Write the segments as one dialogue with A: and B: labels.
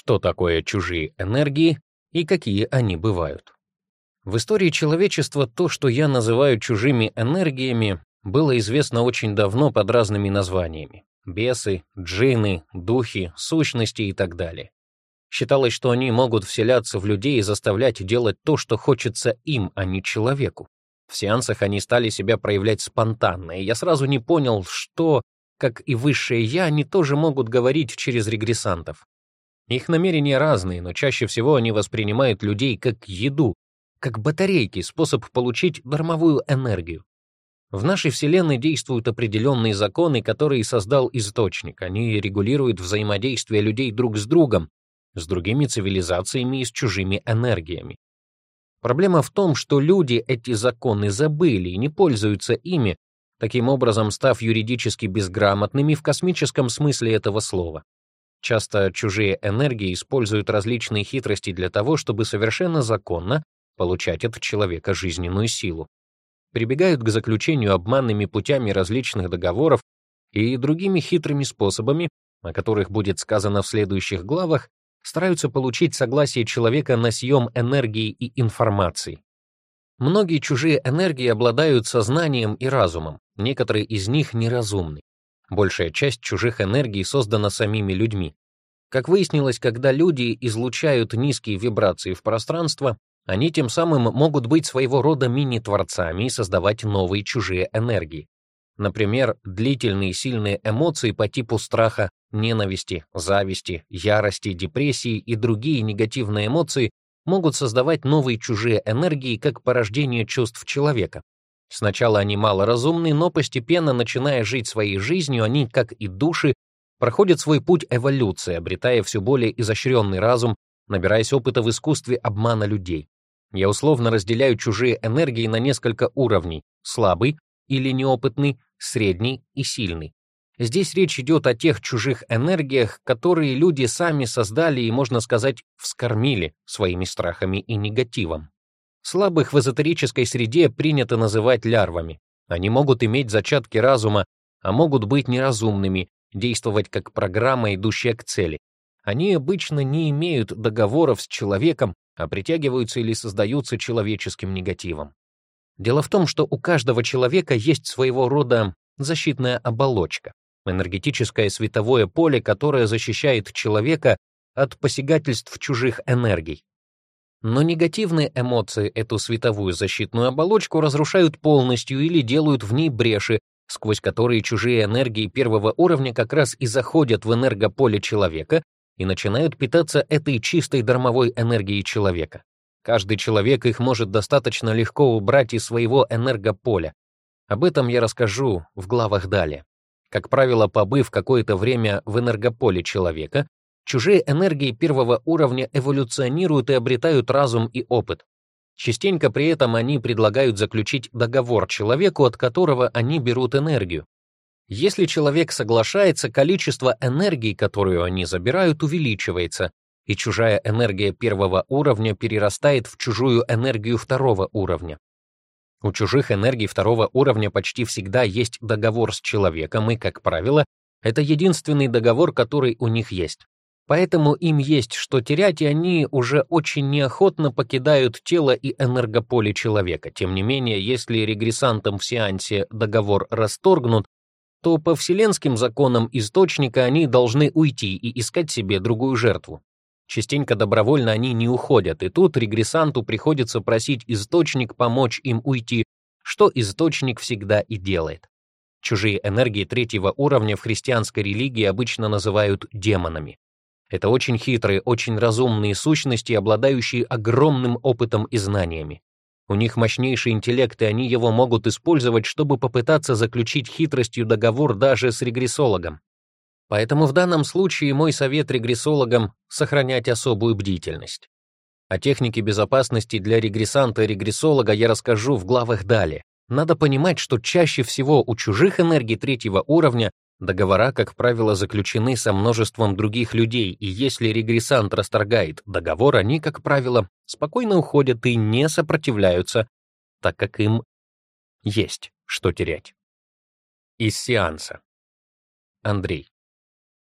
A: что такое чужие энергии и какие они бывают. В истории человечества то, что я называю чужими энергиями, было известно очень давно под разными названиями — бесы, джинны, духи, сущности и так далее. Считалось, что они могут вселяться в людей и заставлять делать то, что хочется им, а не человеку. В сеансах они стали себя проявлять спонтанно, и я сразу не понял, что, как и высшее «я», они тоже могут говорить через регрессантов. Их намерения разные, но чаще всего они воспринимают людей как еду, как батарейки, способ получить дармовую энергию. В нашей Вселенной действуют определенные законы, которые создал Источник. Они регулируют взаимодействие людей друг с другом, с другими цивилизациями и с чужими энергиями. Проблема в том, что люди эти законы забыли и не пользуются ими, таким образом став юридически безграмотными в космическом смысле этого слова. Часто чужие энергии используют различные хитрости для того, чтобы совершенно законно получать от человека жизненную силу. Прибегают к заключению обманными путями различных договоров и другими хитрыми способами, о которых будет сказано в следующих главах, стараются получить согласие человека на съем энергии и информации. Многие чужие энергии обладают сознанием и разумом, некоторые из них неразумны. Большая часть чужих энергий создана самими людьми. Как выяснилось, когда люди излучают низкие вибрации в пространство, они тем самым могут быть своего рода мини-творцами и создавать новые чужие энергии. Например, длительные сильные эмоции по типу страха, ненависти, зависти, ярости, депрессии и другие негативные эмоции могут создавать новые чужие энергии как порождение чувств человека, Сначала они малоразумны, но постепенно, начиная жить своей жизнью, они, как и души, проходят свой путь эволюции, обретая все более изощренный разум, набираясь опыта в искусстве обмана людей. Я условно разделяю чужие энергии на несколько уровней — слабый или неопытный, средний и сильный. Здесь речь идет о тех чужих энергиях, которые люди сами создали и, можно сказать, вскормили своими страхами и негативом. Слабых в эзотерической среде принято называть лярвами. Они могут иметь зачатки разума, а могут быть неразумными, действовать как программа, идущая к цели. Они обычно не имеют договоров с человеком, а притягиваются или создаются человеческим негативом. Дело в том, что у каждого человека есть своего рода защитная оболочка, энергетическое световое поле, которое защищает человека от посягательств чужих энергий. Но негативные эмоции эту световую защитную оболочку разрушают полностью или делают в ней бреши, сквозь которые чужие энергии первого уровня как раз и заходят в энергополе человека и начинают питаться этой чистой дармовой энергией человека. Каждый человек их может достаточно легко убрать из своего энергополя. Об этом я расскажу в главах далее. Как правило, побыв какое-то время в энергополе человека, Чужие энергии первого уровня эволюционируют и обретают разум и опыт. Частенько при этом они предлагают заключить договор человеку, от которого они берут энергию. Если человек соглашается, количество энергии, которую они забирают, увеличивается, и чужая энергия первого уровня перерастает в чужую энергию второго уровня. У чужих энергий второго уровня почти всегда есть договор с человеком, и, как правило, это единственный договор, который у них есть. Поэтому им есть что терять, и они уже очень неохотно покидают тело и энергополе человека. Тем не менее, если регрессантам в сеансе договор расторгнут, то по вселенским законам источника они должны уйти и искать себе другую жертву. Частенько добровольно они не уходят, и тут регрессанту приходится просить источник помочь им уйти, что источник всегда и делает. Чужие энергии третьего уровня в христианской религии обычно называют демонами. Это очень хитрые, очень разумные сущности, обладающие огромным опытом и знаниями. У них мощнейший интеллект, и они его могут использовать, чтобы попытаться заключить хитростью договор даже с регрессологом. Поэтому в данном случае мой совет регрессологам — сохранять особую бдительность. О технике безопасности для регрессанта и регрессолога я расскажу в главах далее. Надо понимать, что чаще всего у чужих энергий третьего уровня Договора, как правило, заключены со множеством других людей, и если регрессант расторгает договор, они, как правило, спокойно уходят и не сопротивляются, так как им есть что терять. Из сеанса. Андрей.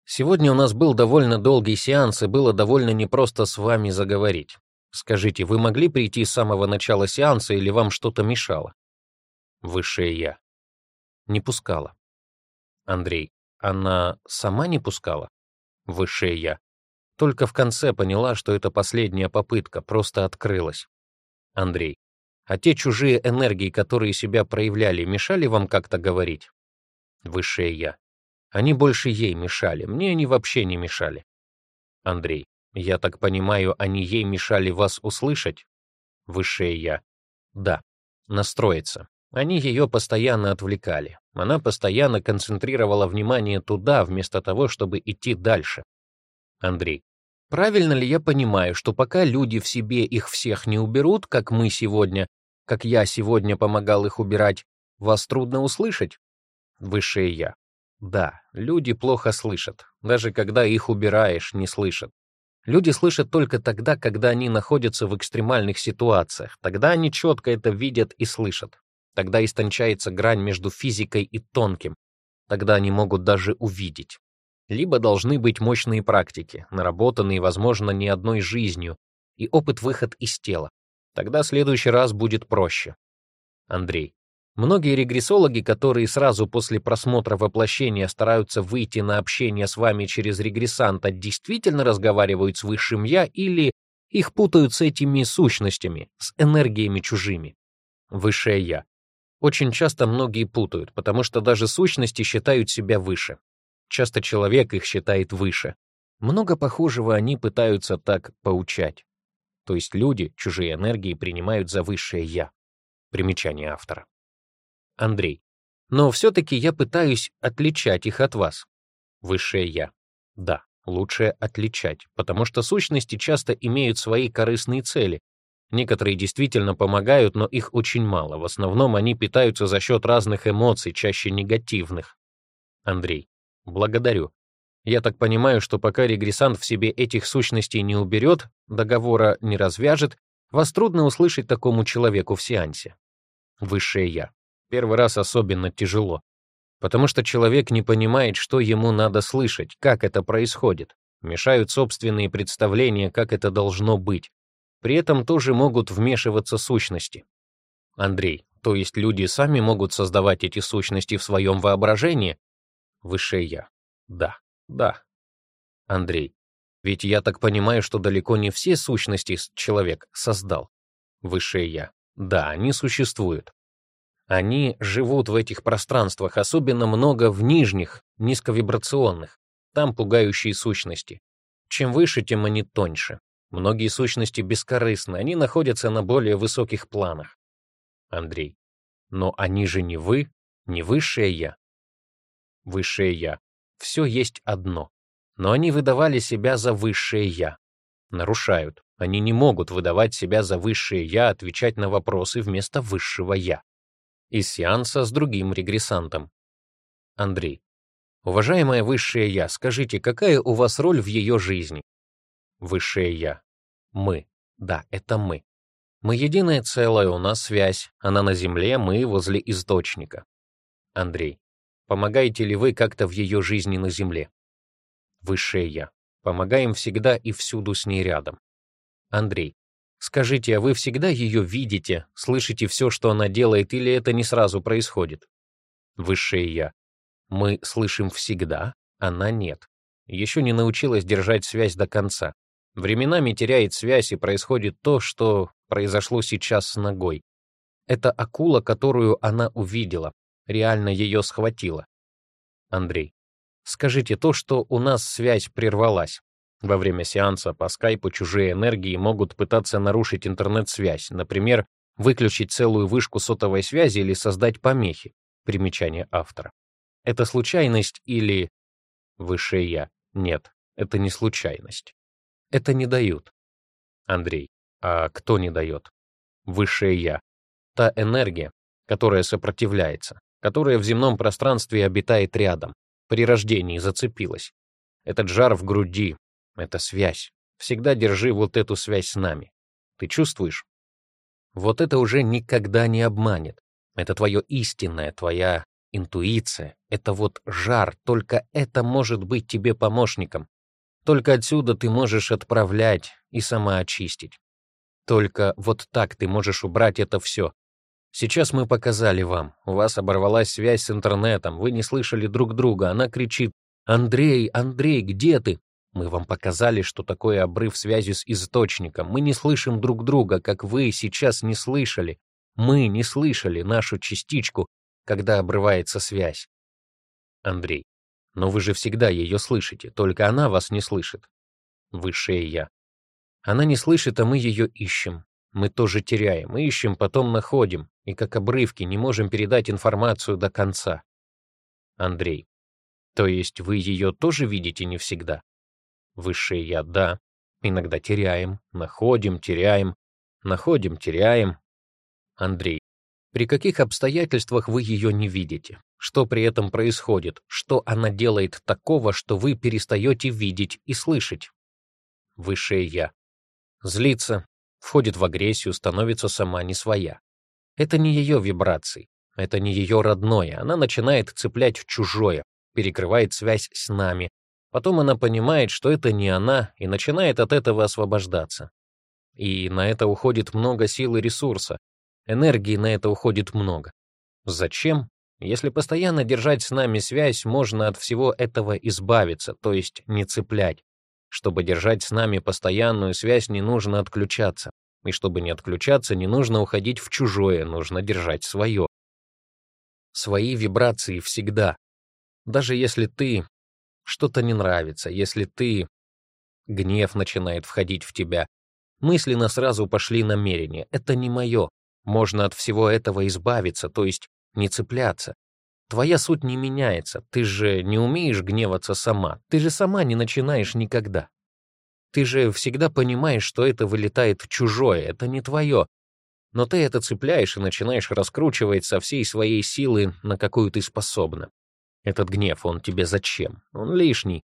A: Сегодня у нас был довольно долгий сеанс, и было довольно непросто с вами заговорить. Скажите, вы могли прийти с самого начала сеанса или вам что-то мешало? Высшее Я. Не пускала. Андрей. Она сама не пускала? Выше я. Только в конце поняла, что это последняя попытка, просто открылась. Андрей. А те чужие энергии, которые себя проявляли, мешали вам как-то говорить? Выше я. Они больше ей мешали, мне они вообще не мешали. Андрей. Я так понимаю, они ей мешали вас услышать? Выше я. Да. Настроиться. Они ее постоянно отвлекали. Она постоянно концентрировала внимание туда, вместо того, чтобы идти дальше. Андрей. Правильно ли я понимаю, что пока люди в себе их всех не уберут, как мы сегодня, как я сегодня помогал их убирать, вас трудно услышать? Высшее Я. Да, люди плохо слышат. Даже когда их убираешь, не слышат. Люди слышат только тогда, когда они находятся в экстремальных ситуациях. Тогда они четко это видят и слышат. Тогда истончается грань между физикой и тонким. Тогда они могут даже увидеть. Либо должны быть мощные практики, наработанные, возможно, не одной жизнью, и опыт-выход из тела. Тогда следующий раз будет проще. Андрей. Многие регрессологи, которые сразу после просмотра воплощения стараются выйти на общение с вами через регрессанта, действительно разговаривают с высшим «я» или их путают с этими сущностями, с энергиями чужими. Высшее «я». Очень часто многие путают, потому что даже сущности считают себя выше. Часто человек их считает выше. Много похожего они пытаются так поучать. То есть люди чужие энергии принимают за высшее «я». Примечание автора. Андрей. Но все-таки я пытаюсь отличать их от вас. Высшее «я». Да, лучше отличать, потому что сущности часто имеют свои корыстные цели, Некоторые действительно помогают, но их очень мало. В основном они питаются за счет разных эмоций, чаще негативных. Андрей. Благодарю. Я так понимаю, что пока регрессант в себе этих сущностей не уберет, договора не развяжет, вас трудно услышать такому человеку в сеансе. Высшее Я. Первый раз особенно тяжело. Потому что человек не понимает, что ему надо слышать, как это происходит. Мешают собственные представления, как это должно быть. При этом тоже могут вмешиваться сущности. Андрей, то есть люди сами могут создавать эти сущности в своем воображении? Высшее Я. Да, да. Андрей, ведь я так понимаю, что далеко не все сущности человек создал. Высшее Я. Да, они существуют. Они живут в этих пространствах, особенно много в нижних, низковибрационных. Там пугающие сущности. Чем выше, тем они тоньше. Многие сущности бескорыстны, они находятся на более высоких планах. Андрей. Но они же не вы, не высшее я. Высшее я. Все есть одно. Но они выдавали себя за высшее я. Нарушают. Они не могут выдавать себя за высшее я, отвечать на вопросы вместо высшего я. Из сеанса с другим регрессантом. Андрей. Уважаемое высшее я, скажите, какая у вас роль в ее жизни? Высшее Я. Мы. Да, это мы. Мы единое целое, у нас связь. Она на Земле, мы возле источника. Андрей. Помогаете ли вы как-то в ее жизни на Земле? Высшее Я. Помогаем всегда и всюду с ней рядом. Андрей. Скажите, а вы всегда ее видите, слышите все, что она делает, или это не сразу происходит? Высшее Я. Мы слышим всегда, она нет. Еще не научилась держать связь до конца. Временами теряет связь и происходит то, что произошло сейчас с ногой. Это акула, которую она увидела. Реально ее схватила. Андрей. Скажите то, что у нас связь прервалась. Во время сеанса по скайпу чужие энергии могут пытаться нарушить интернет-связь, например, выключить целую вышку сотовой связи или создать помехи. Примечание автора. Это случайность или... высшее я. Нет, это не случайность. Это не дают. Андрей. А кто не дает? Высшее Я. Та энергия, которая сопротивляется, которая в земном пространстве обитает рядом, при рождении зацепилась. Этот жар в груди, эта связь. Всегда держи вот эту связь с нами. Ты чувствуешь? Вот это уже никогда не обманет. Это твое истинное, твоя интуиция. Это вот жар, только это может быть тебе помощником. Только отсюда ты можешь отправлять и сама очистить. Только вот так ты можешь убрать это все. Сейчас мы показали вам. У вас оборвалась связь с интернетом, вы не слышали друг друга. Она кричит «Андрей, Андрей, где ты?» Мы вам показали, что такое обрыв связи с источником. Мы не слышим друг друга, как вы сейчас не слышали. Мы не слышали нашу частичку, когда обрывается связь. Андрей. Но вы же всегда ее слышите, только она вас не слышит. Высшее Я. Она не слышит, а мы ее ищем. Мы тоже теряем, ищем, потом находим, и как обрывки не можем передать информацию до конца. Андрей. То есть вы ее тоже видите не всегда? Высшее Я. Да. Иногда теряем, находим, теряем, находим, теряем. Андрей. При каких обстоятельствах вы ее не видите? Что при этом происходит? Что она делает такого, что вы перестаете видеть и слышать? Высшее «Я». Злится, входит в агрессию, становится сама не своя. Это не ее вибрации, это не ее родное. Она начинает цеплять чужое, перекрывает связь с нами. Потом она понимает, что это не она, и начинает от этого освобождаться. И на это уходит много сил и ресурса. Энергии на это уходит много. Зачем? Если постоянно держать с нами связь, можно от всего этого избавиться, то есть не цеплять. Чтобы держать с нами постоянную связь, не нужно отключаться. И чтобы не отключаться, не нужно уходить в чужое, нужно держать свое. Свои вибрации всегда. Даже если ты что-то не нравится, если ты... Гнев начинает входить в тебя. Мысленно сразу пошли намерения. Это не мое. Можно от всего этого избавиться, то есть не цепляться. Твоя суть не меняется, ты же не умеешь гневаться сама, ты же сама не начинаешь никогда. Ты же всегда понимаешь, что это вылетает в чужое, это не твое. Но ты это цепляешь и начинаешь раскручивать со всей своей силы, на какую ты способна. Этот гнев, он тебе зачем? Он лишний.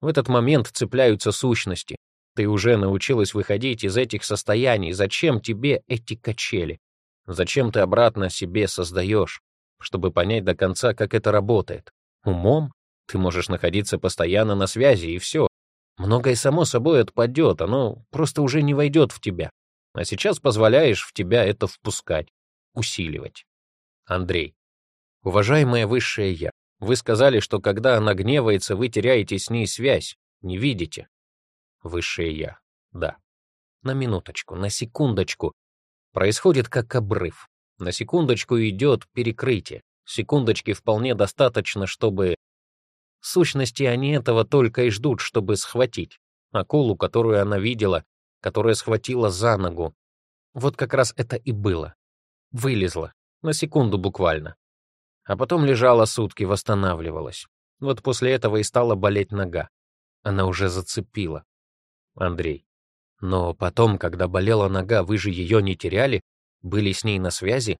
A: В этот момент цепляются сущности. Ты уже научилась выходить из этих состояний. Зачем тебе эти качели? Зачем ты обратно себе создаешь? чтобы понять до конца, как это работает. Умом ты можешь находиться постоянно на связи, и все. Многое само собой отпадет, оно просто уже не войдет в тебя. А сейчас позволяешь в тебя это впускать, усиливать. Андрей. Уважаемое высшее Я, вы сказали, что когда она гневается, вы теряете с ней связь, не видите. Высшее Я. Да. На минуточку, на секундочку. Происходит как обрыв. На секундочку идет перекрытие. Секундочки вполне достаточно, чтобы... Сущности, они этого только и ждут, чтобы схватить. Акулу, которую она видела, которая схватила за ногу. Вот как раз это и было. Вылезла. На секунду буквально. А потом лежала сутки, восстанавливалась. Вот после этого и стала болеть нога. Она уже зацепила. Андрей. Но потом, когда болела нога, вы же ее не теряли, были с ней на связи?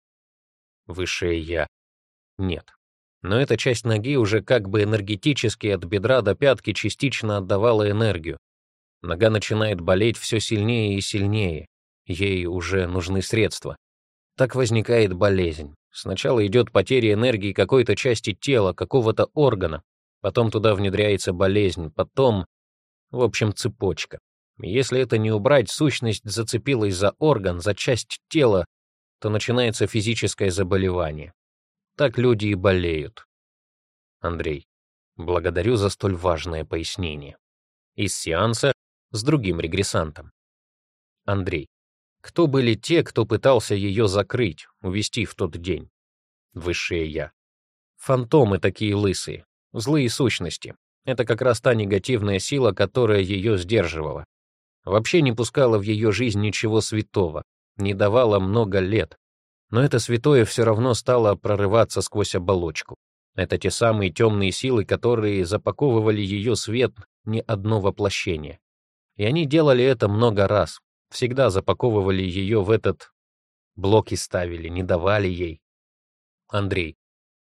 A: Выше «Я» — нет. Но эта часть ноги уже как бы энергетически от бедра до пятки частично отдавала энергию. Нога начинает болеть все сильнее и сильнее. Ей уже нужны средства. Так возникает болезнь. Сначала идет потеря энергии какой-то части тела, какого-то органа. Потом туда внедряется болезнь. Потом, в общем, цепочка. Если это не убрать, сущность зацепилась за орган, за часть тела, то начинается физическое заболевание. Так люди и болеют. Андрей, благодарю за столь важное пояснение. Из сеанса с другим регрессантом. Андрей, кто были те, кто пытался ее закрыть, увести в тот день? Высшее Я. Фантомы такие лысые, злые сущности. Это как раз та негативная сила, которая ее сдерживала вообще не пускала в ее жизнь ничего святого, не давала много лет. Но это святое все равно стало прорываться сквозь оболочку. Это те самые темные силы, которые запаковывали ее свет не одно воплощение. И они делали это много раз, всегда запаковывали ее в этот... блок и ставили, не давали ей. Андрей.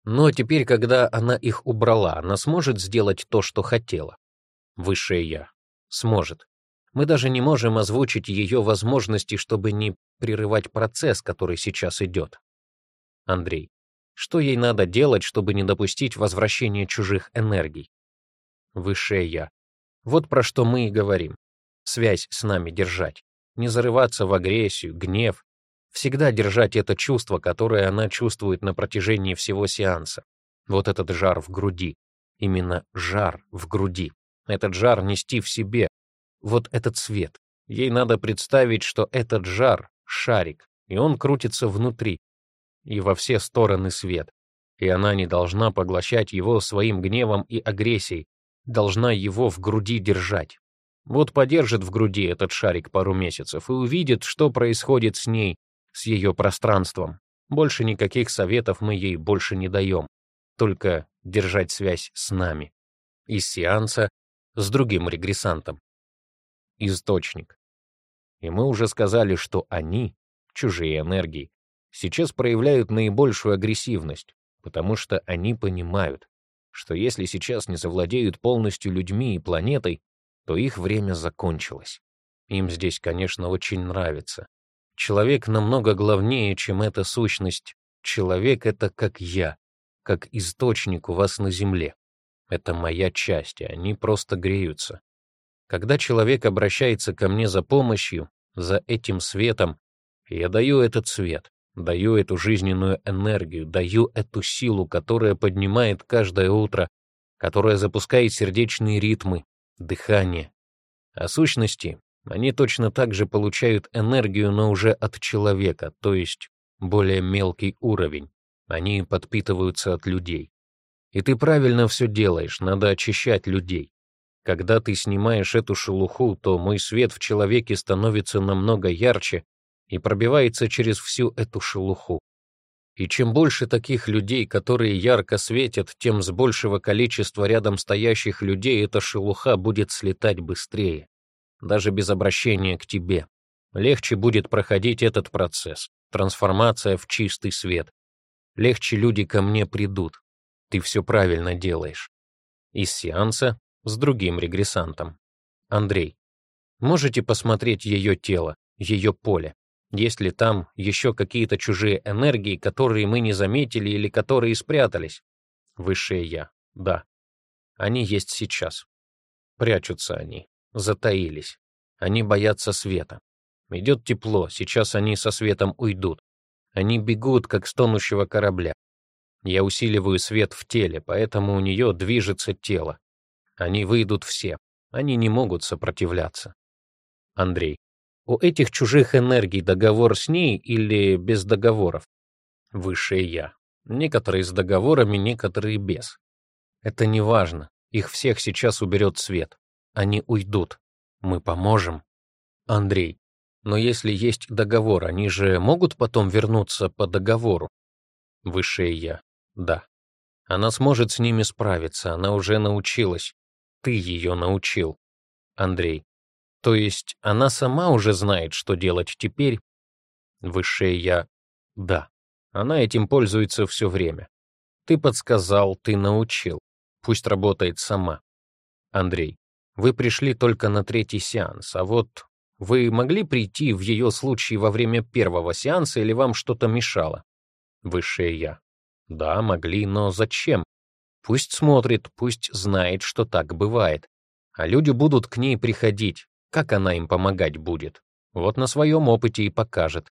A: Но теперь, когда она их убрала, она сможет сделать то, что хотела. Высшее Я. Сможет. Мы даже не можем озвучить ее возможности, чтобы не прерывать процесс, который сейчас идет. Андрей. Что ей надо делать, чтобы не допустить возвращения чужих энергий? Высшее Я. Вот про что мы и говорим. Связь с нами держать. Не зарываться в агрессию, гнев. Всегда держать это чувство, которое она чувствует на протяжении всего сеанса. Вот этот жар в груди. Именно жар в груди. Этот жар нести в себе, вот этот свет. Ей надо представить, что этот жар — шарик, и он крутится внутри, и во все стороны свет. И она не должна поглощать его своим гневом и агрессией, должна его в груди держать. Вот подержит в груди этот шарик пару месяцев и увидит, что происходит с ней, с ее пространством. Больше никаких советов мы ей больше не даем, только держать связь с нами. Из сеанса с другим регрессантом источник. И мы уже сказали, что они, чужие энергии, сейчас проявляют наибольшую агрессивность, потому что они понимают, что если сейчас не завладеют полностью людьми и планетой, то их время закончилось. Им здесь, конечно, очень нравится. Человек намного главнее, чем эта сущность. Человек — это как я, как источник у вас на Земле. Это моя часть, и они просто греются. Когда человек обращается ко мне за помощью, за этим светом, я даю этот свет, даю эту жизненную энергию, даю эту силу, которая поднимает каждое утро, которая запускает сердечные ритмы, дыхание. А сущности, они точно так же получают энергию, но уже от человека, то есть более мелкий уровень. Они подпитываются от людей. И ты правильно все делаешь, надо очищать людей. Когда ты снимаешь эту шелуху, то мой свет в человеке становится намного ярче и пробивается через всю эту шелуху. И чем больше таких людей, которые ярко светят, тем с большего количества рядом стоящих людей эта шелуха будет слетать быстрее, даже без обращения к тебе. Легче будет проходить этот процесс, трансформация в чистый свет. Легче люди ко мне придут. Ты все правильно делаешь. Из сеанса с другим регрессантом. Андрей. Можете посмотреть ее тело, ее поле. Есть ли там еще какие-то чужие энергии, которые мы не заметили или которые спрятались? Высшее Я. Да. Они есть сейчас. Прячутся они. Затаились. Они боятся света. Идет тепло, сейчас они со светом уйдут. Они бегут, как с тонущего корабля. Я усиливаю свет в теле, поэтому у нее движется тело. Они выйдут все. Они не могут сопротивляться. Андрей. У этих чужих энергий договор с ней или без договоров? Высшее Я. Некоторые с договорами, некоторые без. Это не важно. Их всех сейчас уберет свет. Они уйдут. Мы поможем. Андрей. Но если есть договор, они же могут потом вернуться по договору? Высшее Я. Да. Она сможет с ними справиться, она уже научилась ты ее научил, Андрей. То есть она сама уже знает, что делать теперь? Высшее я. Да. Она этим пользуется все время. Ты подсказал, ты научил. Пусть работает сама. Андрей. Вы пришли только на третий сеанс, а вот вы могли прийти в ее случае во время первого сеанса или вам что-то мешало? Высшее я. Да, могли, но зачем? Пусть смотрит, пусть знает, что так бывает. А люди будут к ней приходить. Как она им помогать будет? Вот на своем опыте и покажет.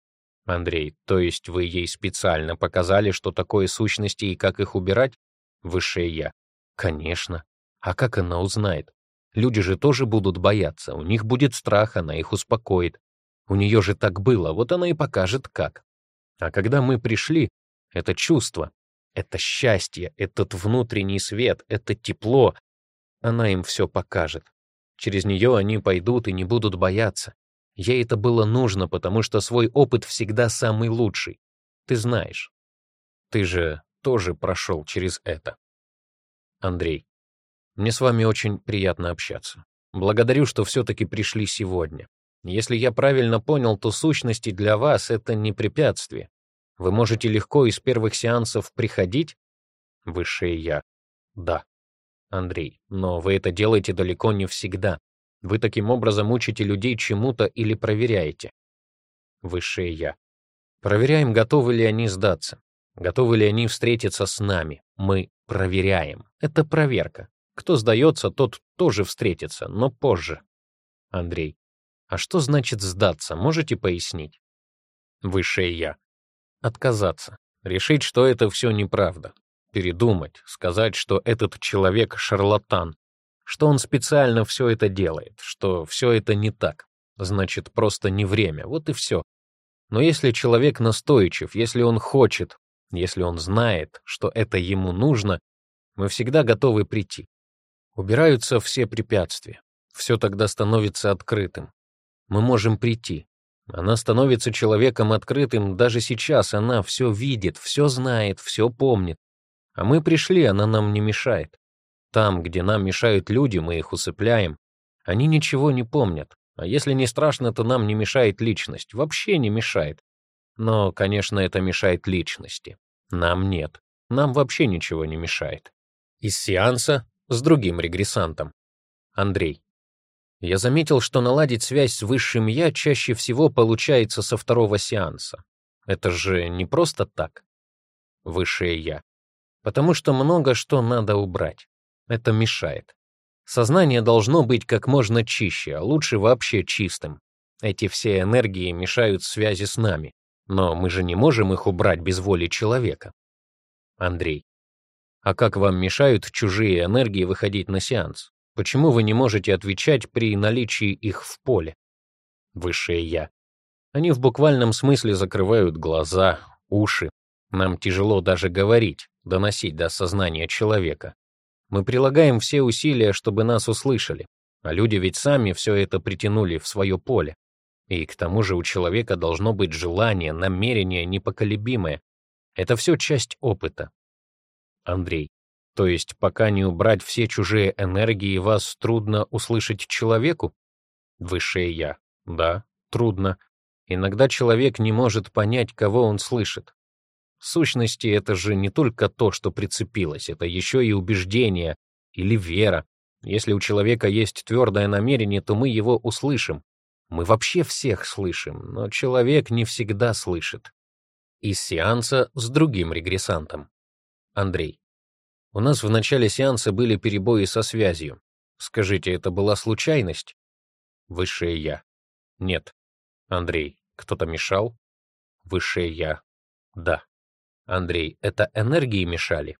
A: Андрей, то есть вы ей специально показали, что такое сущности и как их убирать? Высшее Я. Конечно. А как она узнает? Люди же тоже будут бояться. У них будет страх, она их успокоит. У нее же так было, вот она и покажет как. А когда мы пришли, это чувство, это счастье, этот внутренний свет, это тепло. Она им все покажет. Через нее они пойдут и не будут бояться. Ей это было нужно, потому что свой опыт всегда самый лучший. Ты знаешь. Ты же тоже прошел через это. Андрей, мне с вами очень приятно общаться. Благодарю, что все-таки пришли сегодня. Если я правильно понял, то сущности для вас — это не препятствие. Вы можете легко из первых сеансов приходить? Высшее Я. Да. Андрей. Но вы это делаете далеко не всегда. Вы таким образом учите людей чему-то или проверяете. Высшее Я. Проверяем, готовы ли они сдаться. Готовы ли они встретиться с нами. Мы проверяем. Это проверка. Кто сдается, тот тоже встретится, но позже. Андрей. А что значит сдаться? Можете пояснить? Высшее Я отказаться, решить, что это все неправда, передумать, сказать, что этот человек шарлатан, что он специально все это делает, что все это не так, значит, просто не время, вот и все. Но если человек настойчив, если он хочет, если он знает, что это ему нужно, мы всегда готовы прийти. Убираются все препятствия, все тогда становится открытым. Мы можем прийти, она становится человеком открытым даже сейчас, она все видит, все знает, все помнит. А мы пришли, она нам не мешает. Там, где нам мешают люди, мы их усыпляем. Они ничего не помнят. А если не страшно, то нам не мешает личность. Вообще не мешает. Но, конечно, это мешает личности. Нам нет. Нам вообще ничего не мешает. Из сеанса с другим регрессантом. Андрей. Я заметил, что наладить связь с высшим «я» чаще всего получается со второго сеанса. Это же не просто так. Высшее «я». Потому что много что надо убрать. Это мешает. Сознание должно быть как можно чище, а лучше вообще чистым. Эти все энергии мешают связи с нами. Но мы же не можем их убрать без воли человека. Андрей. А как вам мешают чужие энергии выходить на сеанс? Почему вы не можете отвечать при наличии их в поле? Высшее Я. Они в буквальном смысле закрывают глаза, уши. Нам тяжело даже говорить, доносить до сознания человека. Мы прилагаем все усилия, чтобы нас услышали. А люди ведь сами все это притянули в свое поле. И к тому же у человека должно быть желание, намерение непоколебимое. Это все часть опыта. Андрей. То есть пока не убрать все чужие энергии, вас трудно услышать человеку? Высшее Я. Да, трудно. Иногда человек не может понять, кого он слышит. В сущности, это же не только то, что прицепилось, это еще и убеждение или вера. Если у человека есть твердое намерение, то мы его услышим. Мы вообще всех слышим, но человек не всегда слышит. Из сеанса с другим регрессантом. Андрей. У нас в начале сеанса были перебои со связью. Скажите, это была случайность? Высшее я. Нет. Андрей, кто-то мешал? Высшее я. Да. Андрей, это энергии мешали?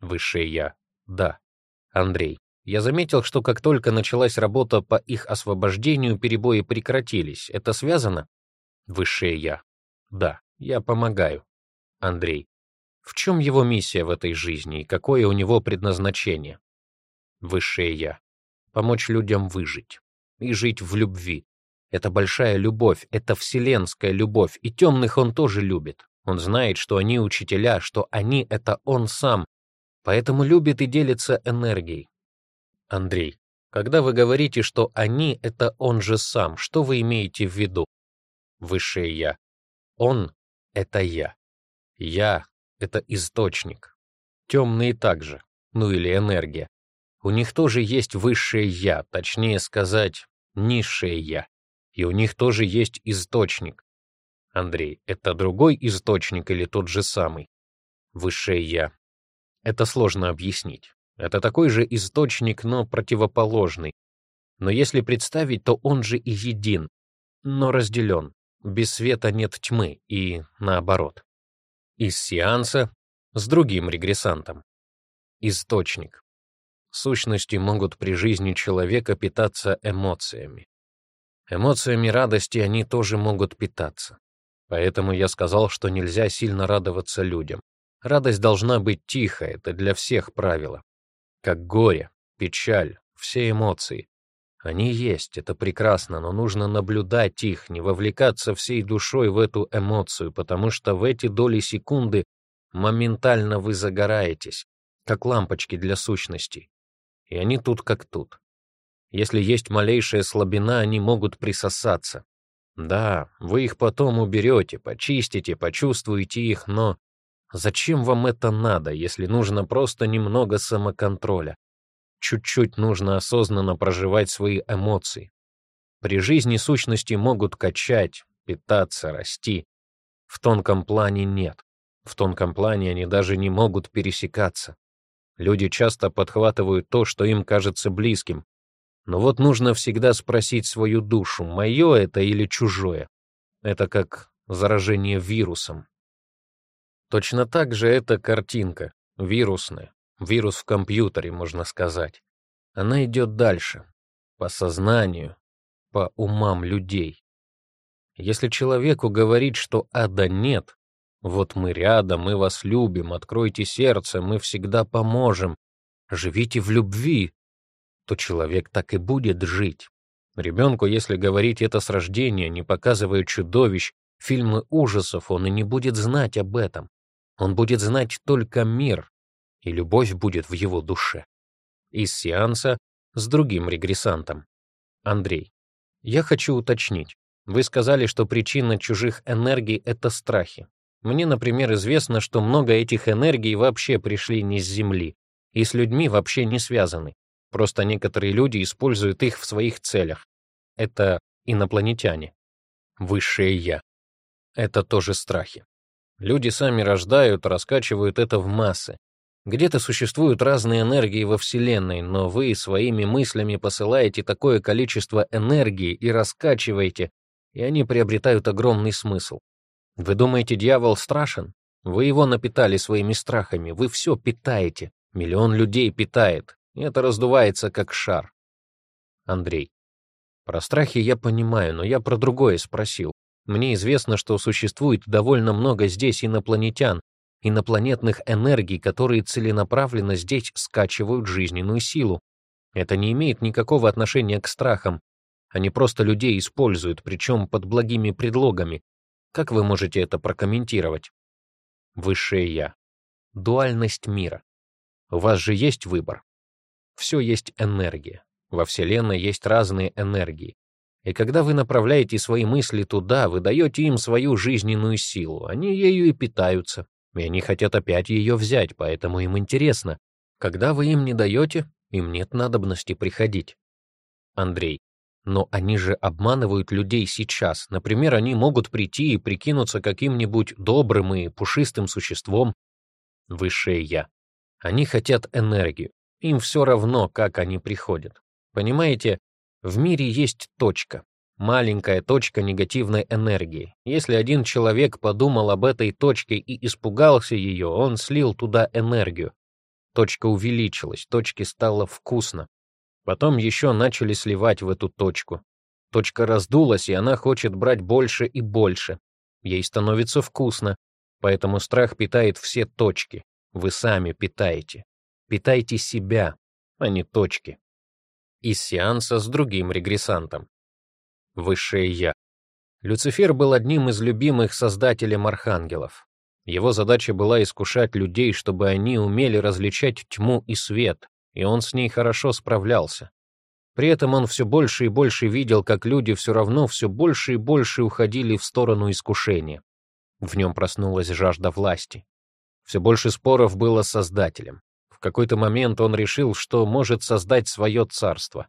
A: Высшее я. Да. Андрей, я заметил, что как только началась работа по их освобождению, перебои прекратились. Это связано? Высшее я. Да, я помогаю. Андрей, в чем его миссия в этой жизни и какое у него предназначение? Высшее Я. Помочь людям выжить. И жить в любви. Это большая любовь, это вселенская любовь, и темных он тоже любит. Он знает, что они учителя, что они — это он сам, поэтому любит и делится энергией. Андрей, когда вы говорите, что они — это он же сам, что вы имеете в виду? Высшее Я. Он — это я. Я это источник. Темные также, ну или энергия. У них тоже есть высшее «я», точнее сказать, низшее «я». И у них тоже есть источник. Андрей, это другой источник или тот же самый? Высшее «я». Это сложно объяснить. Это такой же источник, но противоположный. Но если представить, то он же и един, но разделен. Без света нет тьмы и наоборот из сеанса с другим регрессантом. Источник. Сущности могут при жизни человека питаться эмоциями. Эмоциями радости они тоже могут питаться. Поэтому я сказал, что нельзя сильно радоваться людям. Радость должна быть тихая, это для всех правило. Как горе, печаль, все эмоции. Они есть, это прекрасно, но нужно наблюдать их, не вовлекаться всей душой в эту эмоцию, потому что в эти доли секунды моментально вы загораетесь, как лампочки для сущностей. И они тут как тут. Если есть малейшая слабина, они могут присосаться. Да, вы их потом уберете, почистите, почувствуете их, но зачем вам это надо, если нужно просто немного самоконтроля? чуть-чуть нужно осознанно проживать свои эмоции. При жизни сущности могут качать, питаться, расти. В тонком плане нет. В тонком плане они даже не могут пересекаться. Люди часто подхватывают то, что им кажется близким. Но вот нужно всегда спросить свою душу, мое это или чужое. Это как заражение вирусом. Точно так же эта картинка, вирусная, Вирус в компьютере, можно сказать. Она идет дальше, по сознанию, по умам людей. Если человеку говорить, что ада нет, вот мы рядом, мы вас любим, откройте сердце, мы всегда поможем, живите в любви, то человек так и будет жить. Ребенку, если говорить это с рождения, не показывая чудовищ, фильмы ужасов, он и не будет знать об этом. Он будет знать только мир, и любовь будет в его душе. Из сеанса с другим регрессантом. Андрей, я хочу уточнить. Вы сказали, что причина чужих энергий — это страхи. Мне, например, известно, что много этих энергий вообще пришли не с Земли и с людьми вообще не связаны. Просто некоторые люди используют их в своих целях. Это инопланетяне. Высшее Я. Это тоже страхи. Люди сами рождают, раскачивают это в массы, где-то существуют разные энергии во Вселенной, но вы своими мыслями посылаете такое количество энергии и раскачиваете, и они приобретают огромный смысл. Вы думаете, дьявол страшен? Вы его напитали своими страхами, вы все питаете. Миллион людей питает, и это раздувается как шар. Андрей. Про страхи я понимаю, но я про другое спросил. Мне известно, что существует довольно много здесь инопланетян, инопланетных энергий, которые целенаправленно здесь скачивают жизненную силу. Это не имеет никакого отношения к страхам. Они просто людей используют, причем под благими предлогами. Как вы можете это прокомментировать? Высшее Я. Дуальность мира. У вас же есть выбор. Все есть энергия. Во Вселенной есть разные энергии. И когда вы направляете свои мысли туда, вы даете им свою жизненную силу. Они ею и питаются, и они хотят опять ее взять, поэтому им интересно. Когда вы им не даете, им нет надобности приходить. Андрей. Но они же обманывают людей сейчас. Например, они могут прийти и прикинуться каким-нибудь добрым и пушистым существом. Высшее Я. Они хотят энергию. Им все равно, как они приходят. Понимаете, в мире есть точка маленькая точка негативной энергии. Если один человек подумал об этой точке и испугался ее, он слил туда энергию. Точка увеличилась, точке стало вкусно. Потом еще начали сливать в эту точку. Точка раздулась, и она хочет брать больше и больше. Ей становится вкусно, поэтому страх питает все точки. Вы сами питаете. Питайте себя, а не точки. Из сеанса с другим регрессантом. Высшее Я. Люцифер был одним из любимых создателей архангелов. Его задача была искушать людей, чтобы они умели различать тьму и свет, и он с ней хорошо справлялся. При этом он все больше и больше видел, как люди все равно все больше и больше уходили в сторону искушения. В нем проснулась жажда власти. Все больше споров было с Создателем. В какой-то момент он решил, что может создать свое царство.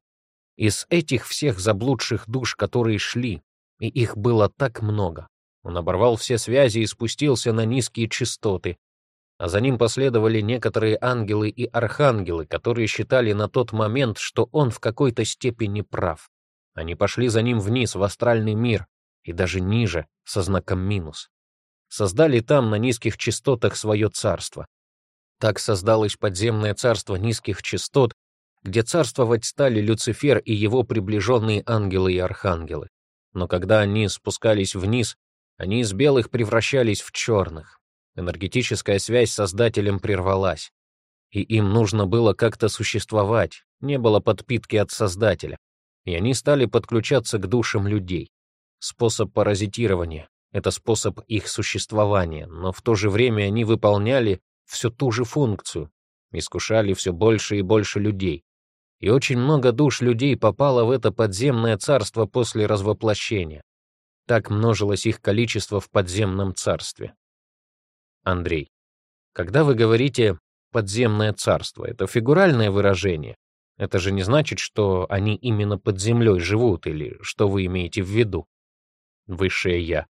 A: Из этих всех заблудших душ, которые шли, и их было так много. Он оборвал все связи и спустился на низкие частоты, а за ним последовали некоторые ангелы и архангелы, которые считали на тот момент, что он в какой-то степени прав. Они пошли за ним вниз, в астральный мир, и даже ниже, со знаком минус. Создали там на низких частотах свое царство. Так создалось подземное царство низких частот, где царствовать стали Люцифер и его приближенные ангелы и архангелы. Но когда они спускались вниз, они из белых превращались в черных. Энергетическая связь с Создателем прервалась. И им нужно было как-то существовать, не было подпитки от Создателя. И они стали подключаться к душам людей. Способ паразитирования — это способ их существования, но в то же время они выполняли всю ту же функцию, искушали все больше и больше людей, и очень много душ людей попало в это подземное царство после развоплощения. Так множилось их количество в подземном царстве. Андрей, когда вы говорите «подземное царство», это фигуральное выражение. Это же не значит, что они именно под землей живут или что вы имеете в виду. Высшее «Я».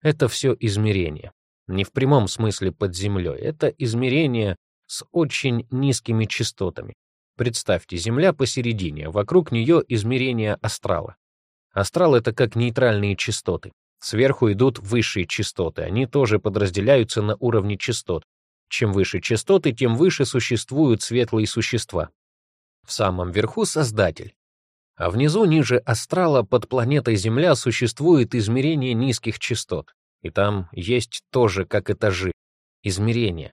A: Это все измерение. Не в прямом смысле под землей. Это измерение с очень низкими частотами. Представьте, Земля посередине, вокруг нее измерение астрала. Астрал — это как нейтральные частоты. Сверху идут высшие частоты, они тоже подразделяются на уровни частот. Чем выше частоты, тем выше существуют светлые существа. В самом верху — Создатель. А внизу, ниже астрала, под планетой Земля существует измерение низких частот. И там есть тоже, как этажи, измерения.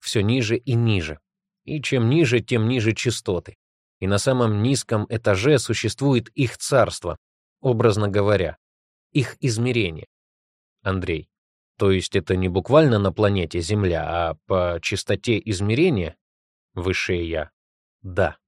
A: Все ниже и ниже. И чем ниже, тем ниже частоты. И на самом низком этаже существует их царство, образно говоря, их измерение. Андрей. То есть это не буквально на планете Земля, а по частоте измерения? Высшее Я. Да.